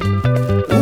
O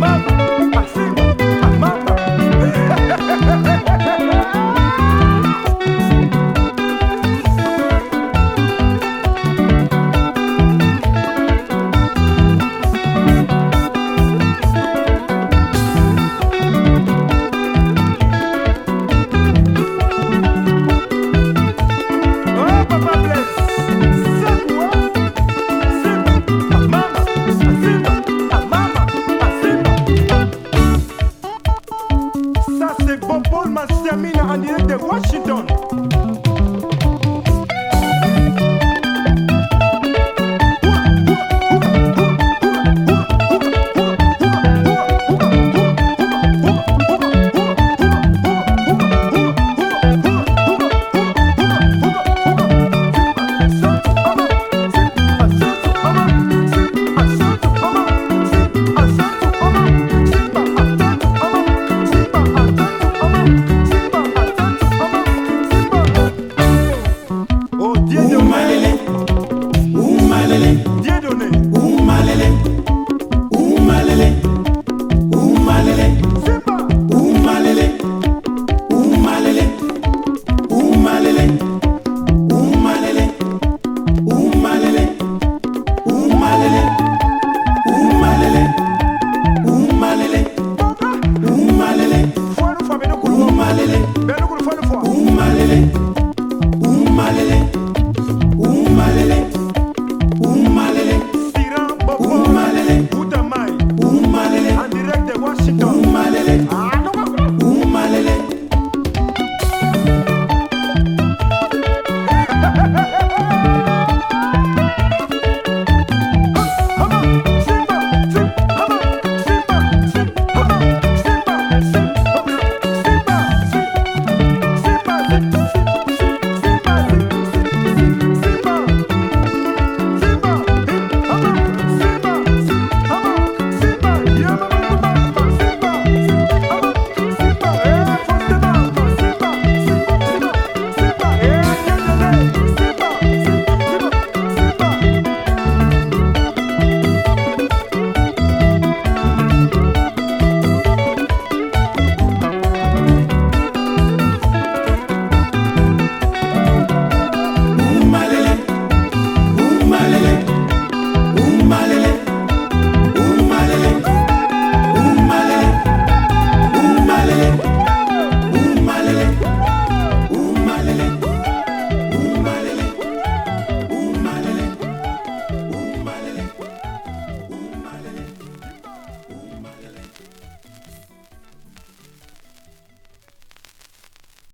Bye.